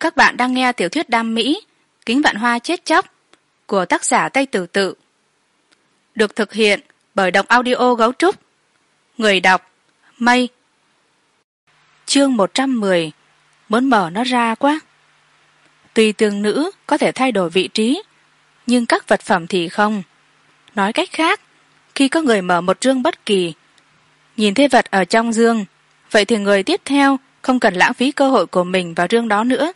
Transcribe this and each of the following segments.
các bạn đang nghe tiểu thuyết đam mỹ, kính vạn hoa chết chóc, của tác giả tây tử tự. Được thực hiện bởi đọc audio gấu trúc. Người đọc mây chương một trăm mười, muốn mở nó ra quá. Tuy tương nữ có thể thay đổi vị trí, nhưng các vật phẩm thì không. Nói cách khác, khi có người mở một dương bất kỳ, nhìn thấy vật ở trong dương vậy thì người tiếp theo không cần lãng phí cơ hội của mình vào rương đó nữa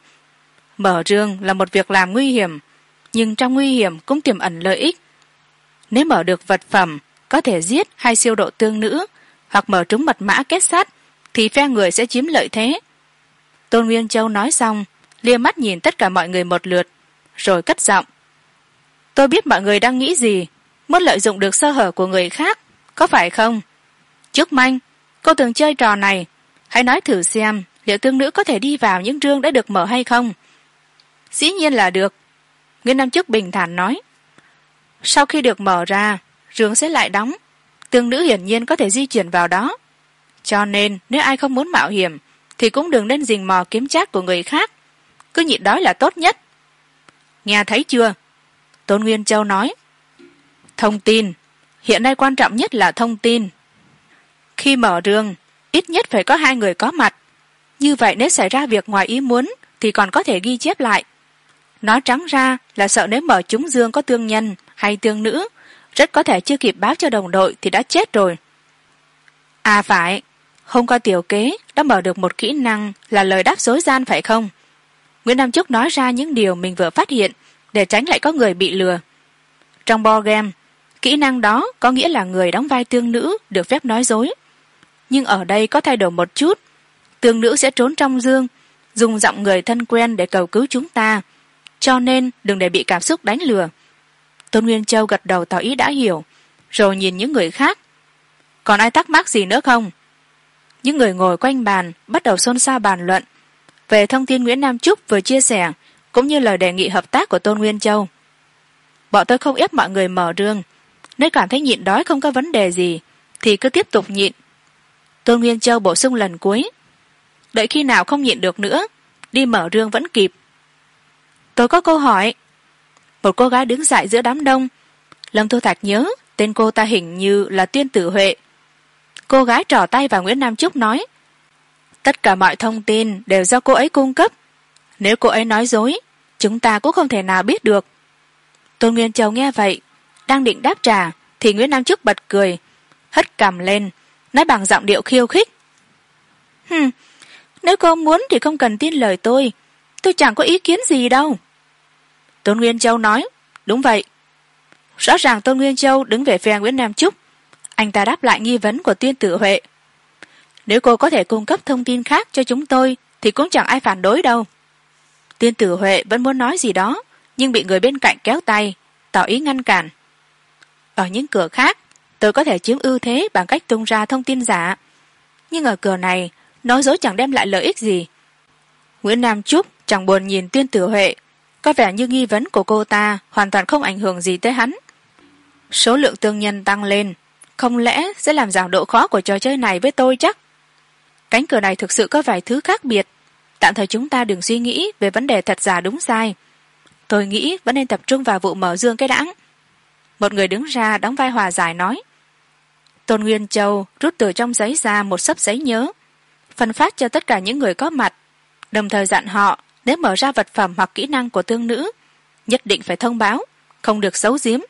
mở rương là một việc làm nguy hiểm, nhưng trong nguy hiểm cũng tiềm ẩn lợi ích. Nếu mở được vật phẩm, có thể giết hay siêu độ tương nữ, hoặc mở trúng mật mã kết sắt thì phe người sẽ chiếm lợi thế. Tôn nguyên châu nói xong, lia mắt nhìn tất cả mọi người một lượt, rồi cất giọng. Tôi biết mọi người đang nghĩ gì, muốn lợi dụng được sơ hở của người khác, có phải không? Chúc manh, cô từng chơi trò này, hãy nói thử xem liệu tương nữ có thể đi vào những rương đã được mở hay không dĩ nhiên là được. Nguyên nam chức bình thản nói. Sau khi được mở ra rường sẽ lại đóng. Tương nữ hiển nhiên có thể di chuyển vào đó. Cho nên, nếu ai không muốn mạo hiểm, thì cũng đừng nên rình mò kiếm trác của người khác. Cứ nhịn đói là tốt nhất. Nghe thấy chưa? Tôn nguyên châu nói. Thông tin. Hiện nay quan trọng nhất là thông tin. Khi mở rương, ít nhất phải có hai người có mặt. Như vậy nếu xảy ra việc ngoài ý muốn, thì còn có thể ghi chép lại nói trắng ra là sợ nếu mở chúng dương có tương nhân hay tương nữ, rất có thể chưa kịp báo cho đồng đội thì đã chết rồi. À phải hôm qua tiểu kế đã mở được một kỹ năng là lời đáp dối gian phải không? Nguyễn nam trúc nói ra những điều mình vừa phát hiện để tránh lại có người bị lừa. Trong bo game, kỹ năng đó có nghĩa là người đóng vai tương nữ được phép nói dối. Nhưng ở đây có thay đổi một chút. Tương nữ sẽ trốn trong dương, dùng giọng người thân quen để cầu cứu chúng ta cho nên đừng để bị cảm xúc đánh lừa. Tôn nguyên châu gật đầu tỏ ý đã hiểu, rồi nhìn những người khác. Còn ai thắc mắc gì nữa không? Những người ngồi quanh bàn bắt đầu xôn xao bàn luận. Về thông tin nguyễn nam trúc vừa chia sẻ, cũng như lời đề nghị hợp tác của tôn nguyên châu. Bọn tôi không ép mọi người mở rương. Nếu cảm thấy nhịn đói không có vấn đề gì, thì cứ tiếp tục nhịn. Tôn nguyên châu bổ sung lần cuối. Đợi khi nào không nhịn được nữa, đi mở rương vẫn kịp tôi có câu hỏi. Một cô gái đứng dại giữa đám đông. Lâm thu thạch nhớ, tên cô ta hình như là tuyên tử huệ. Cô gái trỏ tay vào nguyễn nam trúc nói, tất cả mọi thông tin đều do cô ấy cung cấp. Nếu cô ấy nói dối, chúng ta cũng không thể nào biết được. Tôn nguyên châu nghe vậy, đang định đáp trả, thì nguyễn nam trúc bật cười, hất cằm lên, nói bằng giọng điệu khiêu khích, hừm, nếu cô muốn thì không cần tin lời tôi. Tôi chẳng có ý kiến gì đâu tôn nguyên châu nói, đúng vậy. Rõ ràng tôn nguyên châu đứng về phe nguyễn nam trúc anh ta đáp lại nghi vấn của tiên tử huệ. Nếu cô có thể cung cấp thông tin khác cho chúng tôi, thì cũng chẳng ai phản đối đâu. Tiên tử huệ vẫn muốn nói gì đó, nhưng bị người bên cạnh kéo tay, tỏ ý ngăn cản. Ở những cửa khác, tôi có thể chiếm ưu thế bằng cách tung ra thông tin giả. Nhưng ở cửa này, nói dối chẳng đem lại lợi ích gì. Nguyễn nam trúc chẳng buồn nhìn tiên tử huệ có vẻ như nghi vấn của cô ta hoàn toàn không ảnh hưởng gì tới hắn. Số lượng tương nhân tăng lên. Không lẽ sẽ làm giảm độ khó của trò chơi này với tôi chắc? Cánh cửa này thực sự có vài thứ khác biệt. Tạm thời chúng ta đừng suy nghĩ về vấn đề thật giả đúng sai. Tôi nghĩ vẫn nên tập trung vào vụ mở dương cái đãng. Một người đứng ra đóng vai hòa giải nói. Tôn nguyên châu rút từ trong giấy ra một sấp giấy nhớ, phân phát cho tất cả những người có mặt, đồng thời dặn họ nếu mở ra vật phẩm hoặc kỹ năng của tương nữ, nhất định phải thông báo, không được giấu giếm.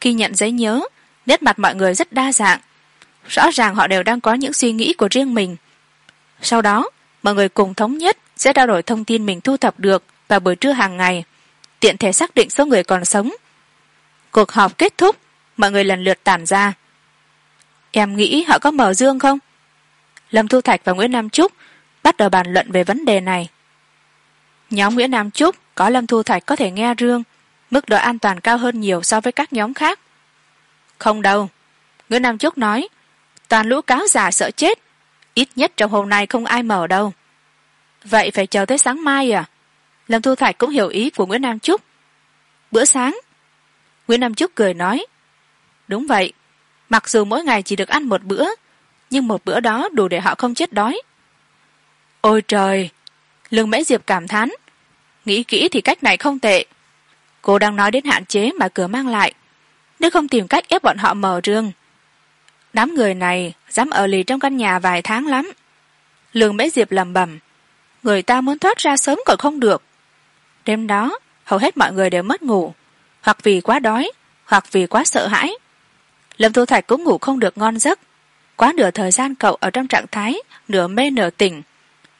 Khi nhận giấy nhớ, nét mặt mọi người rất đa dạng. Rõ ràng họ đều đang có những suy nghĩ của riêng mình. Sau đó, mọi người cùng thống nhất sẽ trao đổi thông tin mình thu thập được vào buổi trưa hàng ngày, tiện thể xác định số người còn sống. Cuộc họp kết thúc, mọi người lần lượt tản ra. Em nghĩ họ có mở dương không? Lâm thu thạch và nguyễn nam trúc bắt đầu bàn luận về vấn đề này nhóm nguyễn nam trúc có lâm thu thạch có thể nghe rương, mức độ an toàn cao hơn nhiều so với các nhóm khác. Không đâu, nguyễn nam trúc nói, toàn lũ cáo già sợ chết, ít nhất trong hôm nay không ai mở đâu. Vậy phải chờ tới sáng mai à? Lâm thu thạch cũng hiểu ý của nguyễn nam trúc. Bữa sáng, nguyễn nam trúc cười nói, đúng vậy, mặc dù mỗi ngày chỉ được ăn một bữa, nhưng một bữa đó đủ để họ không chết đói. Ôi trời lương mễ diệp cảm thán, nghĩ kỹ thì cách này không tệ. Cô đang nói đến hạn chế mà cửa mang lại. Nếu không tìm cách ép bọn họ mở rương, đám người này dám ở lì trong căn nhà vài tháng lắm. Lương mễ diệp lầm bầm người ta muốn thoát ra sớm còn không được. Đêm đó, hầu hết mọi người đều mất ngủ, hoặc vì quá đói, hoặc vì quá sợ hãi. Lâm thu thạch cũng ngủ không được ngon giấc. Quá nửa thời gian cậu ở trong trạng thái nửa mê nửa tỉnh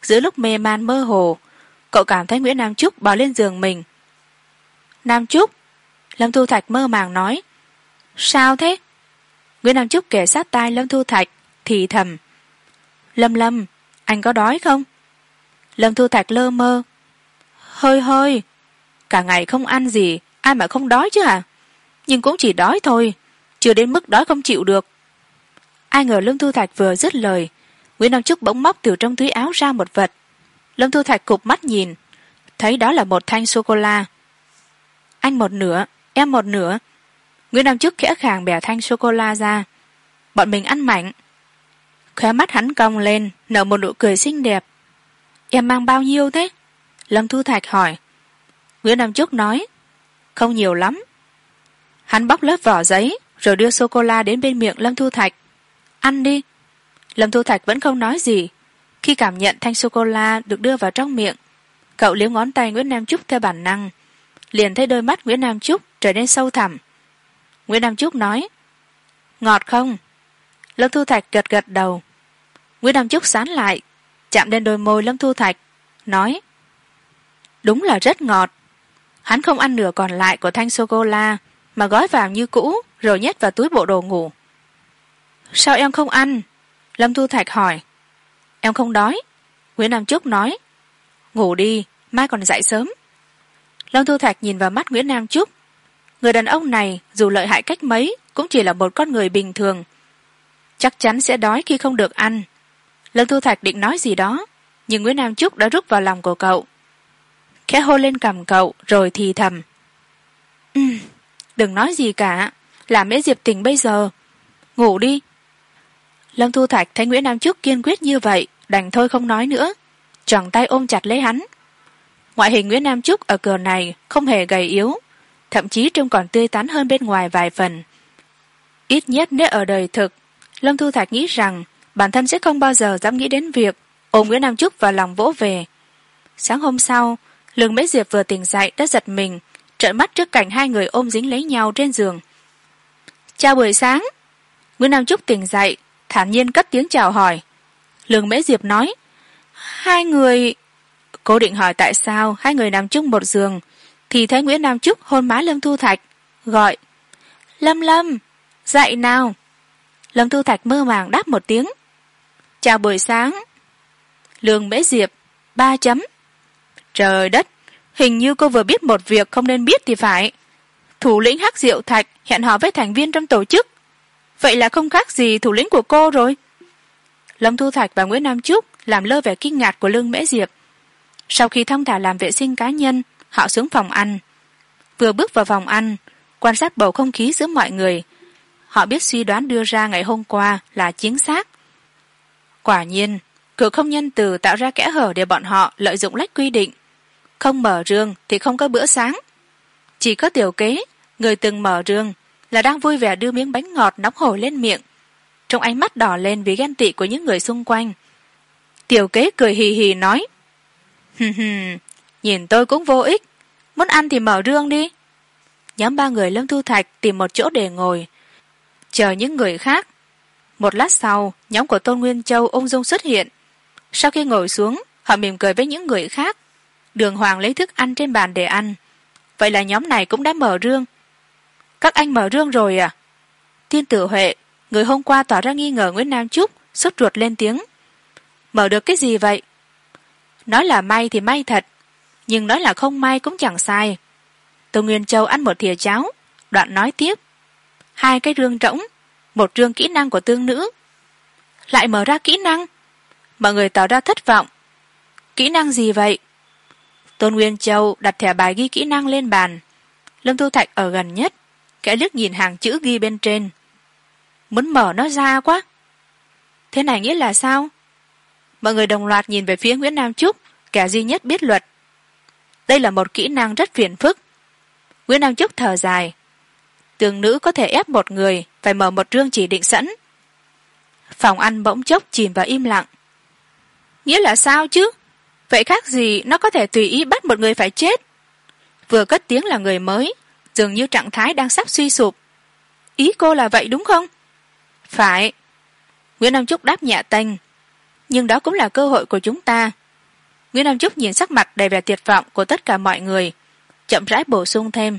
giữa lúc mê man mơ hồ, cậu cảm thấy nguyễn nam trúc bò lên giường mình. Nam trúc? Lâm thu thạch mơ màng nói. Sao thế? Nguyễn nam trúc kể sát tai lâm thu thạch, thì thầm. Lâm lâm, anh có đói không? Lâm thu thạch lơ mơ. Hơi hơi, cả ngày không ăn gì, ai mà không đói chứ à nhưng cũng chỉ đói thôi, chưa đến mức đói không chịu được. Ai ngờ lâm thu thạch vừa dứt lời nguyễn nam trúc bỗng móc từ trong túi áo ra một vật. Lâm thu thạch cụp mắt nhìn. Thấy đó là một thanh sô cô la anh một nửa, em một nửa. Nguyễn nam trúc khẽ khàng bẻ thanh sô cô la ra. Bọn mình ăn mạnh khóe mắt hắn cong lên, nở một nụ cười xinh đẹp. Em mang bao nhiêu thế? Lâm thu thạch hỏi. Nguyễn nam trúc nói, không nhiều lắm. Hắn bóc lớp vỏ giấy, rồi đưa sô cô la đến bên miệng lâm thu thạch. Ăn đi lâm thu thạch vẫn không nói gì. Khi cảm nhận thanh sô cô la được đưa vào trong miệng, cậu liếm ngón tay nguyễn nam trúc theo bản năng, liền thấy đôi mắt nguyễn nam trúc trở nên sâu thẳm. Nguyễn nam trúc nói, ngọt không? Lâm thu thạch gật gật đầu. Nguyễn nam trúc sán lại, chạm lên đôi môi lâm thu thạch, nói, đúng là rất ngọt. Hắn không ăn nửa còn lại của thanh sô cô la mà gói vào như cũ, rồi nhét vào túi bộ đồ ngủ. Sao em không ăn? Lâm thu thạch hỏi. Em không đói. Nguyễn nam trúc nói. Ngủ đi, mai còn dậy sớm. Lâm thu thạch nhìn vào mắt nguyễn nam trúc người đàn ông này, dù lợi hại cách mấy, cũng chỉ là một con người bình thường. Chắc chắn sẽ đói khi không được ăn. Lâm thu thạch định nói gì đó, nhưng nguyễn nam trúc đã rút vào lòng của cậu. Khẽ hôn lên cằm cậu, rồi thì thầm. Ừ đừng nói gì cả. Làm mễ diệp tình bây giờ. Ngủ đi lâm thu thạch thấy nguyễn nam trúc kiên quyết như vậy, đành thôi không nói nữa. Tròn tay ôm chặt lấy hắn. Ngoại hình nguyễn nam trúc ở cờ này không hề gầy yếu, thậm chí trông còn tươi tắn hơn bên ngoài vài phần. Ít nhất nếu ở đời thực, lâm thu thạch nghĩ rằng bản thân sẽ không bao giờ dám nghĩ đến việc ôm nguyễn nam trúc vào lòng vỗ về. Sáng hôm sau, lương mễ diệp vừa tỉnh dậy đã giật mình, trợn mắt trước cảnh hai người ôm dính lấy nhau trên giường. Chào buổi sáng. Nguyễn nam trúc tỉnh dậy thản nhiên cất tiếng chào hỏi. Lương mễ diệp nói, hai người cô định hỏi tại sao hai người nằm chung một giường, thì thấy nguyễn nam trúc hôn má lâm thu thạch, gọi, lâm lâm, dậy nào. Lâm thu thạch mơ màng đáp một tiếng, chào buổi sáng. Lương mễ diệp, ba chấm. Trời đất, hình như cô vừa biết một việc không nên biết thì phải. Thủ lĩnh hắc diệu thạch hẹn hò với thành viên trong tổ chức vậy là không khác gì thủ lĩnh của cô rồi. Lâm thu thạch và nguyễn nam trúc làm lơ vẻ kinh ngạc của lương mễ diệp. Sau khi thong thả làm vệ sinh cá nhân, họ xuống phòng ăn. Vừa bước vào phòng ăn, quan sát bầu không khí giữa mọi người, họ biết suy đoán đưa ra ngày hôm qua là chính xác. Quả nhiên cửa không nhân từ tạo ra kẽ hở để bọn họ lợi dụng lách quy định. Không mở rương thì không có bữa sáng. Chỉ có tiểu kế, người từng mở rương là đang vui vẻ đưa miếng bánh ngọt nóng hổi lên miệng. Trong ánh mắt đỏ lên vì ghen tị của những người xung quanh. Tiểu kế cười hì hì nói hừm hừm nhìn tôi cũng vô ích. Muốn ăn thì mở rương đi. Nhóm ba người lâm thu thạch tìm một chỗ để ngồi. Chờ những người khác. Một lát sau, nhóm của tôn nguyên châu, ung dung xuất hiện. Sau khi ngồi xuống, họ mỉm cười với những người khác. Đường hoàng lấy thức ăn trên bàn để ăn. Vậy là nhóm này cũng đã mở rương các anh mở rương rồi à? Tiên tử huệ, người hôm qua tỏ ra nghi ngờ nguyễn nam trúc, sốt ruột lên tiếng. Mở được cái gì vậy? Nói là may thì may thật, nhưng nói là không may cũng chẳng sai. Tô nguyên châu ăn một thìa cháo, đoạn nói tiếp. Hai cái rương rỗng, một rương kỹ năng của tương nữ. Lại mở ra kỹ năng. Mọi người tỏ ra thất vọng. Kỹ năng gì vậy? Tôn nguyên châu đặt thẻ bài ghi kỹ năng lên bàn. Lâm thu thạch ở gần nhất kẻ liếc nhìn hàng chữ ghi bên trên. Muốn mở nó ra quá. Thế này nghĩa là sao? Mọi người đồng loạt nhìn về phía nguyễn nam trúc, kẻ duy nhất biết luật. Đây là một kỹ năng rất phiền phức. Nguyễn nam trúc thở dài. Tường nữ có thể ép một người phải mở một rương chỉ định sẵn. Phòng ăn bỗng chốc chìm vào im lặng. Nghĩa là sao chứ? Vậy khác gì nó có thể tùy ý bắt một người phải chết. Vừa cất tiếng là người mới dường như trạng thái đang sắp suy sụp. Ý cô là vậy đúng không? Phải. Nguyễn nam trúc đáp nhẹ tênh. Nhưng đó cũng là cơ hội của chúng ta. Nguyễn nam trúc nhìn sắc mặt đầy vẻ tuyệt vọng của tất cả mọi người, chậm rãi bổ sung thêm.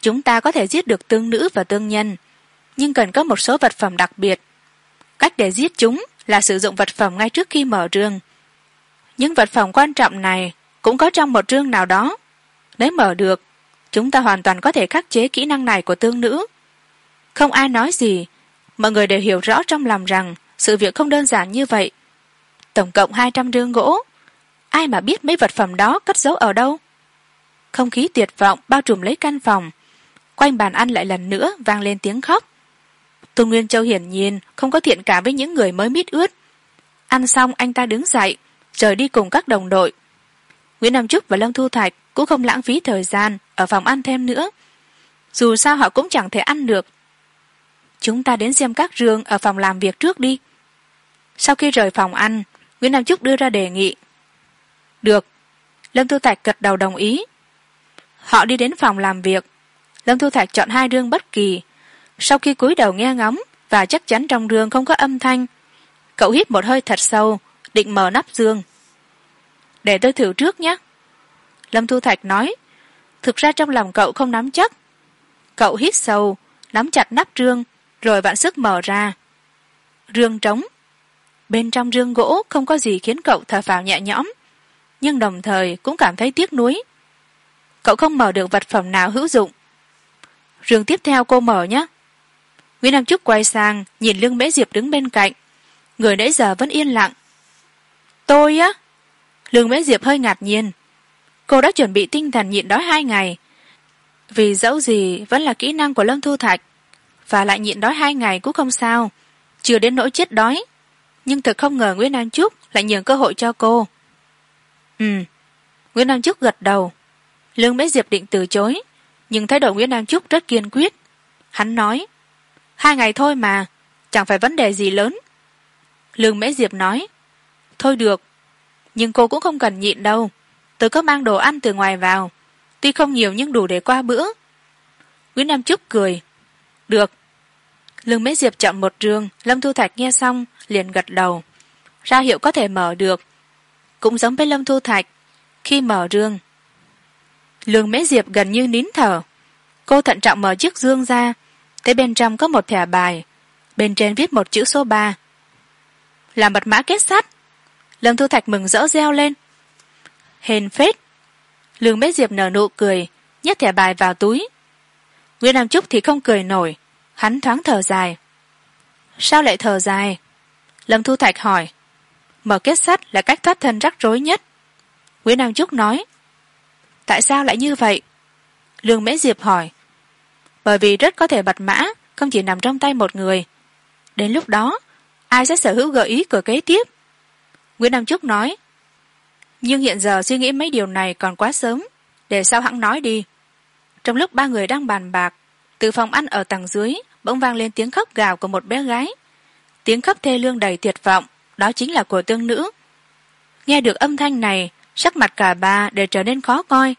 Chúng ta có thể giết được tương nữ và tương nhân, nhưng cần có một số vật phẩm đặc biệt. Cách để giết chúng là sử dụng vật phẩm ngay trước khi mở rương. Những vật phẩm quan trọng này cũng có trong một rương nào đó. Nếu mở được chúng ta hoàn toàn có thể khắc chế kỹ năng này của tương nữ. Không ai nói gì. Mọi người đều hiểu rõ trong lòng rằng sự việc không đơn giản như vậy. Tổng cộng hai trăm rương gỗ. Ai mà biết mấy vật phẩm đó cất giấu ở đâu? Không khí tuyệt vọng bao trùm lấy căn phòng. Quanh bàn ăn lại lần nữa vang lên tiếng khóc. Tôn nguyên châu hiển nhiên không có thiện cảm với những người mới mít ướt. Ăn xong anh ta đứng dậy, rời đi cùng các đồng đội nguyễn nam trúc và lâm thu thạch cũng không lãng phí thời gian ở phòng ăn thêm nữa. Dù sao họ cũng chẳng thể ăn được. Chúng ta đến xem các rương ở phòng làm việc trước đi. Sau khi rời phòng ăn, nguyễn nam trúc đưa ra đề nghị. Được. Lâm thu thạch gật đầu đồng ý. Họ đi đến phòng làm việc. Lâm thu thạch chọn hai rương bất kỳ. Sau khi cúi đầu nghe ngóng, và chắc chắn trong rương không có âm thanh, cậu hít một hơi thật sâu, định mở nắp dương để tôi thử trước nhé. Lâm thu thạch nói, thực ra trong lòng cậu không nắm chắc. Cậu hít sâu, nắm chặt nắp rương, rồi vạn sức mở ra. Rương trống. Bên trong rương gỗ không có gì khiến cậu thở phào nhẹ nhõm, nhưng đồng thời cũng cảm thấy tiếc nuối. Cậu không mở được vật phẩm nào hữu dụng. Rương tiếp theo cô mở nhé. Nguyễn nam trúc quay sang, nhìn lương mễ diệp đứng bên cạnh. Người nãy giờ vẫn yên lặng. Tôi á? Lương mễ diệp hơi ngạc nhiên. Cô đã chuẩn bị tinh thần nhịn đói hai ngày. Vì dẫu gì, vẫn là kỹ năng của lâm thu thạch. Và lại nhịn đói hai ngày cũng không sao. Chưa đến nỗi chết đói. Nhưng thật không ngờ nguyễn nam trúc lại nhường cơ hội cho cô. Ừ nguyễn nam trúc gật đầu. Lương mễ diệp định từ chối. Nhưng thái độ nguyễn nam trúc rất kiên quyết. Hắn nói, hai ngày thôi mà, chẳng phải vấn đề gì lớn. Lương mễ diệp nói, thôi được nhưng cô cũng không cần nhịn đâu. Tôi có mang đồ ăn từ ngoài vào. Tuy không nhiều nhưng đủ để qua bữa. Nguyễn nam trúc cười. Được. Lương mễ diệp chọn một trường, lâm thu thạch nghe xong, liền gật đầu. Ra hiệu có thể mở được. Cũng giống với lâm thu thạch, khi mở rương. Lương mễ diệp gần như nín thở. Cô thận trọng mở chiếc dương ra. Thấy bên trong có một thẻ bài. Bên trên viết một chữ số ba. Là mật mã kết sắt lâm thu thạch mừng rỡ reo lên. Hên phết. Lương bế diệp nở nụ cười, nhét thẻ bài vào túi. Nguyễn nam trúc thì không cười nổi, hắn thoáng thở dài. Sao lại thở dài? Lâm thu thạch hỏi. Mở kết sắt là cách thoát thân rắc rối nhất. Nguyễn nam trúc nói. Tại sao lại như vậy? Lương mễ diệp hỏi. Bởi vì rất có thể bật mã, không chỉ nằm trong tay một người. Đến lúc đó, ai sẽ sở hữu gợi ý cửa kế tiếp? Nguyễn nam trúc nói, nhưng hiện giờ suy nghĩ mấy điều này còn quá sớm, để sao hãng nói đi? Trong lúc ba người đang bàn bạc, từ phòng ăn ở tầng dưới bỗng vang lên tiếng khóc gào của một bé gái. Tiếng khóc thê lương đầy tuyệt vọng, đó chính là của tương nữ. Nghe được âm thanh này, sắc mặt cả ba đều trở nên khó coi.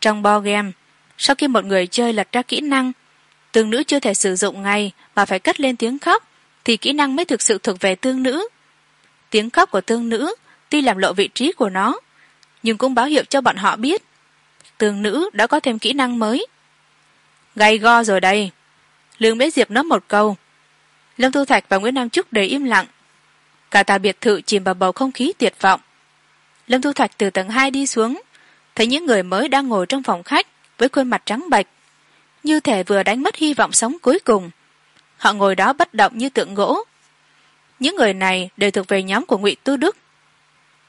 Trong bo game, sau khi một người chơi lật ra kỹ năng, tương nữ chưa thể sử dụng ngay mà phải cất lên tiếng khóc, thì kỹ năng mới thực sự thuộc về tương nữ tiếng khóc của tương nữ, tuy làm lộ vị trí của nó, nhưng cũng báo hiệu cho bọn họ biết, tương nữ đã có thêm kỹ năng mới. Gay go rồi đây. Lương bế diệp nói một câu. Lâm thu thạch và nguyễn nam trúc đầy im lặng. Cả tòa biệt thự chìm vào bầu không khí tuyệt vọng. Lâm thu thạch từ tầng hai đi xuống, thấy những người mới đang ngồi trong phòng khách với khuôn mặt trắng bệch, như thể vừa đánh mất hy vọng sống cuối cùng. Họ ngồi đó bất động như tượng gỗ những người này đều thuộc về nhóm của ngụy tu đức.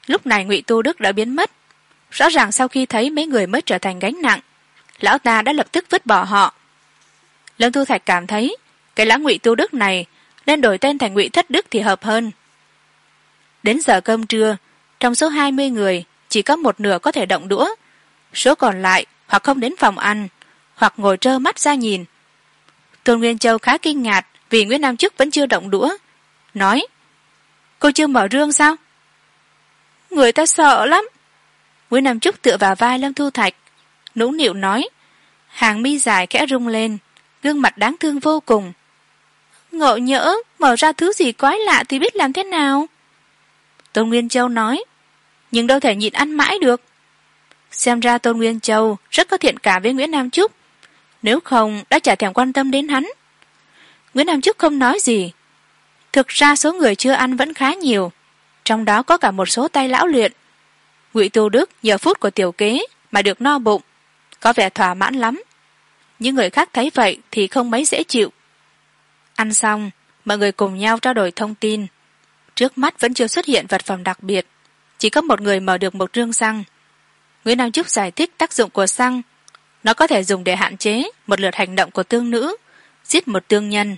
Lúc này ngụy tu đức đã biến mất. Rõ ràng sau khi thấy mấy người mới trở thành gánh nặng, lão ta đã lập tức vứt bỏ họ. Lâm thu thạch cảm thấy, cái lão ngụy tu đức này nên đổi tên thành ngụy thất đức thì hợp hơn. Đến giờ cơm trưa, trong số hai mươi người, chỉ có một nửa có thể động đũa. Số còn lại hoặc không đến phòng ăn, hoặc ngồi trơ mắt ra nhìn. Tôn nguyên châu khá kinh ngạc vì nguyễn nam chức vẫn chưa động đũa nói, cô chưa mở rương sao? Người ta sợ lắm. Nguyễn nam trúc tựa vào vai lâm thu thạch nũng nịu nói, hàng mi dài khẽ rung lên, gương mặt đáng thương vô cùng. Ngộ nhỡ, mở ra thứ gì quái lạ thì biết làm thế nào? Tôn nguyên châu nói, nhưng đâu thể nhịn ăn mãi được. Xem ra tôn nguyên châu rất có thiện cảm với nguyễn nam trúc, nếu không đã chả thèm quan tâm đến hắn. Nguyễn nam trúc không nói gì thực ra số người chưa ăn vẫn khá nhiều, trong đó có cả một số tay lão luyện. Ngụy tu đức nhờ phút của tiểu kế mà được no bụng, có vẻ thỏa mãn lắm. Những người khác thấy vậy thì không mấy dễ chịu. Ăn xong, mọi người cùng nhau trao đổi thông tin. Trước mắt vẫn chưa xuất hiện vật phẩm đặc biệt, chỉ có một người mở được một rương xăng. Nguyễn nam trúc giải thích tác dụng của xăng. Nó có thể dùng để hạn chế một lượt hành động của tương nữ, giết một tương nhân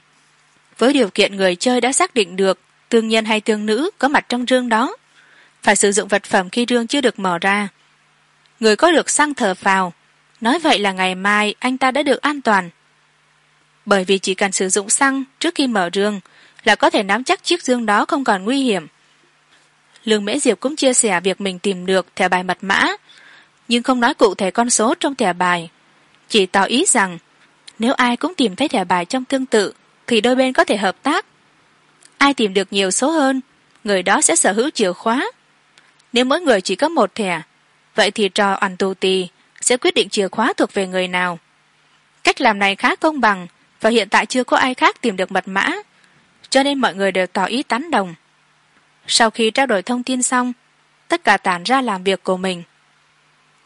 với điều kiện người chơi đã xác định được tương nhân hay tương nữ có mặt trong rương đó. Phải sử dụng vật phẩm khi rương chưa được mở ra. Người có được xăng thở vào nói vậy là ngày mai anh ta đã được an toàn. Bởi vì chỉ cần sử dụng xăng trước khi mở rương là có thể nắm chắc chiếc dương đó không còn nguy hiểm. Lương mễ diệp cũng chia sẻ việc mình tìm được thẻ bài mật mã, nhưng không nói cụ thể con số trong thẻ bài, chỉ tỏ ý rằng nếu ai cũng tìm thấy thẻ bài trong tương tự thì đôi bên có thể hợp tác. Ai tìm được nhiều số hơn, người đó sẽ sở hữu chìa khóa. Nếu mỗi người chỉ có một thẻ, vậy thì trò ẩn tù tì sẽ quyết định chìa khóa thuộc về người nào. Cách làm này khá công bằng và hiện tại chưa có ai khác tìm được mật mã, cho nên mọi người đều tỏ ý tán đồng. Sau khi trao đổi thông tin xong, tất cả tản ra làm việc của mình.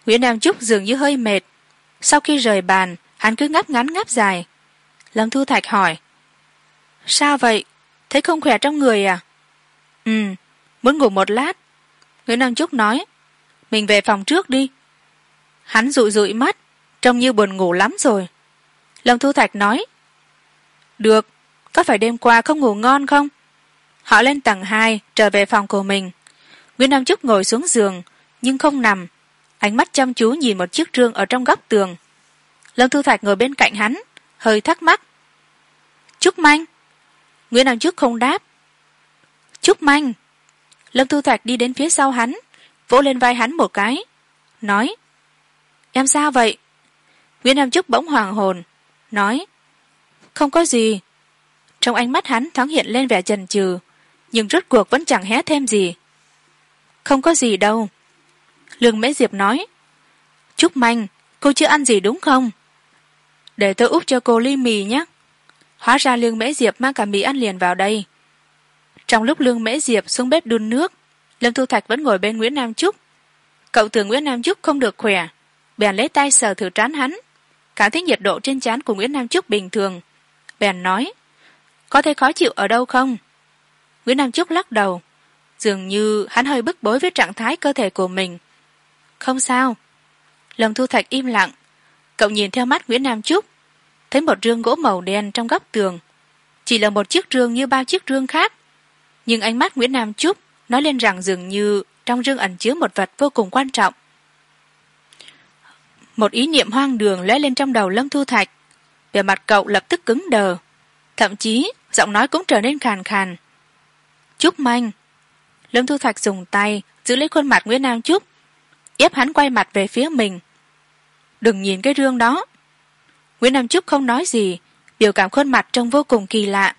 Nguyễn nam trúc dường như hơi mệt. Sau khi rời bàn, hắn cứ ngáp ngắn ngáp dài. Lâm thu thạch hỏi sao vậy? Thấy không khỏe trong người à? Ừ muốn ngủ một lát. Nguyễn nam trúc nói, mình về phòng trước đi. Hắn rụi rụi mắt, trông như buồn ngủ lắm rồi. Lâm thu thạch nói, được, có phải đêm qua không ngủ ngon không? Họ lên tầng hai, trở về phòng của mình. Nguyễn nam trúc ngồi xuống giường, nhưng không nằm. Ánh mắt chăm chú nhìn một chiếc rương ở trong góc tường. Lâm thu thạch ngồi bên cạnh hắn, hơi thắc mắc. Trúc manh nguyễn nam Chức không đáp. Chúc manh. Lâm thu thạch đi đến phía sau hắn, vỗ lên vai hắn một cái, nói, em sao vậy? Nguyễn nam trúc bỗng hoàng hồn, nói, không có gì. Trong ánh mắt hắn thoáng hiện lên vẻ chần chừ, nhưng rốt cuộc vẫn chẳng hé thêm gì. Không có gì đâu. Lương mễ diệp nói, trúc manh, cô chưa ăn gì đúng không? Để tôi úp cho cô ly mì nhé hóa ra lương mễ diệp mang cả mì ăn liền vào đây. Trong lúc lương mễ diệp xuống bếp đun nước, lâm thu thạch vẫn ngồi bên nguyễn nam trúc cậu tưởng nguyễn nam trúc không được khỏe, bèn lấy tay sờ thử trán hắn. Cảm thấy nhiệt độ trên trán của nguyễn nam trúc bình thường. Bèn nói, có thấy khó chịu ở đâu không? Nguyễn nam trúc lắc đầu, dường như hắn hơi bức bối với trạng thái cơ thể của mình. Không sao. Lâm thu thạch im lặng, cậu nhìn theo mắt nguyễn nam trúc thấy một rương gỗ màu đen trong góc tường. Chỉ là một chiếc rương như bao chiếc rương khác. Nhưng ánh mắt nguyễn nam trúc nói lên rằng dường như trong rương ẩn chứa một vật vô cùng quan trọng. Một ý niệm hoang đường lóe lên trong đầu lâm thu thạch. Vẻ mặt cậu lập tức cứng đờ. Thậm chí, giọng nói cũng trở nên khàn khàn. Trúc manh. Lâm thu thạch dùng tay giữ lấy khuôn mặt nguyễn nam trúc ép hắn quay mặt về phía mình. Đừng nhìn cái rương đó nguyễn nam trúc không nói gì, biểu cảm khuôn mặt trông vô cùng kỳ lạ.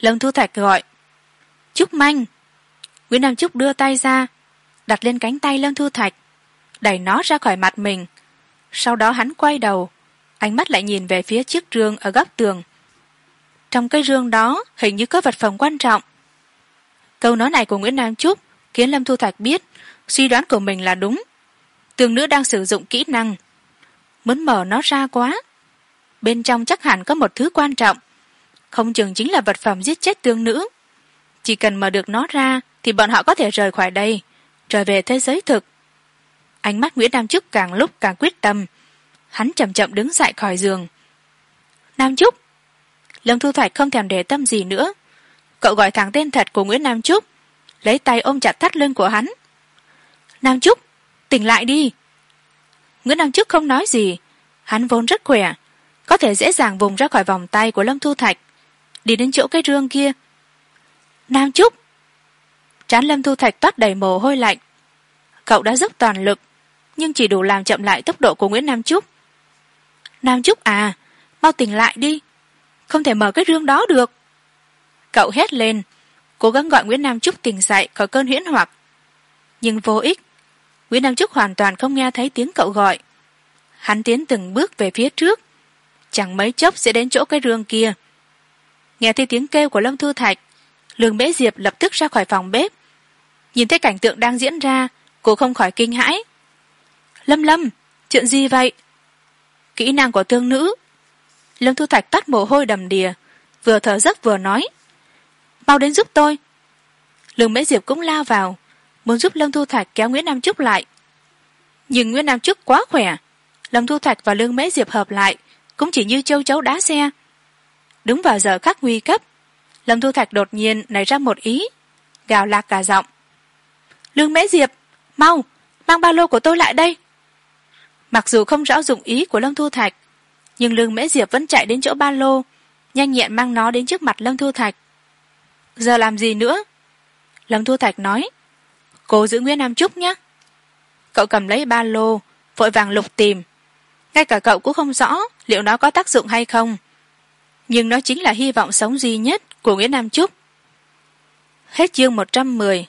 Lâm thu thạch gọi, trúc manh. Nguyễn nam trúc đưa tay ra, đặt lên cánh tay lâm thu thạch, đẩy nó ra khỏi mặt mình. Sau đó hắn quay đầu, ánh mắt lại nhìn về phía chiếc rương ở góc tường. Trong cái rương đó hình như có vật phẩm quan trọng. Câu nói này của nguyễn nam trúc khiến lâm thu thạch biết suy đoán của mình là đúng. Tường nữ đang sử dụng kỹ năng muốn mở nó ra quá. Bên trong chắc hẳn có một thứ quan trọng. Không chừng chính là vật phẩm giết chết tương nữ. Chỉ cần mở được nó ra thì bọn họ có thể rời khỏi đây, trở về thế giới thực. Ánh mắt nguyễn nam trúc càng lúc càng quyết tâm. Hắn chậm chậm đứng dậy khỏi giường. Nam trúc! Lâm thu thoạch không thèm để tâm gì nữa. Cậu gọi thẳng tên thật của nguyễn nam trúc, lấy tay ôm chặt thắt lưng của hắn. Nam trúc, tỉnh lại đi! Nguyễn nam Chức không nói gì. Hắn vốn rất khỏe, có thể dễ dàng vùng ra khỏi vòng tay của lâm thu thạch, đi đến chỗ cái rương kia. Nam trúc trán lâm thu thạch toát đầy mồ hôi lạnh. Cậu đã dốc toàn lực, nhưng chỉ đủ làm chậm lại tốc độ của nguyễn nam trúc nam trúc à mau tỉnh lại đi, không thể mở cái rương đó được. Cậu hét lên, cố gắng gọi nguyễn nam trúc tỉnh dậy khỏi cơn huyễn hoặc. Nhưng vô ích nguyễn nam trúc hoàn toàn không nghe thấy tiếng cậu gọi. Hắn tiến từng bước về phía trước. Chẳng mấy chốc sẽ đến chỗ cái rương kia. Nghe thấy tiếng kêu của lâm Thư thạch, lương bế diệp lập tức ra khỏi phòng bếp. Nhìn thấy cảnh tượng đang diễn ra, cô không khỏi kinh hãi. Lâm lâm, chuyện gì vậy? Kỹ năng của tương nữ. Lâm thu thạch tắt mồ hôi đầm đìa, vừa thở dốc vừa nói. Mau đến giúp tôi. Lương mễ diệp cũng lao vào muốn giúp lâm thu thạch kéo nguyễn nam trúc lại. Nhưng nguyễn nam trúc quá khỏe. Lâm thu thạch và lương mễ diệp hợp lại, cũng chỉ như châu chấu đá xe. Đúng vào giờ khắc nguy cấp, lâm thu thạch đột nhiên nảy ra một ý, gào lạc cả giọng. Lương mễ diệp, mau, mang ba lô của tôi lại đây. Mặc dù không rõ dụng ý của lâm thu thạch, nhưng lương mễ diệp vẫn chạy đến chỗ ba lô, nhanh nhẹn mang nó đến trước mặt lâm thu thạch. Giờ làm gì nữa? Lâm thu thạch nói cô giữ nguyễn nam trúc nhé. Cậu cầm lấy ba lô, vội vàng lục tìm. Ngay cả cậu cũng không rõ liệu nó có tác dụng hay không. Nhưng nó chính là hy vọng sống duy nhất của nguyễn nam trúc. Hết chương một trăm mười.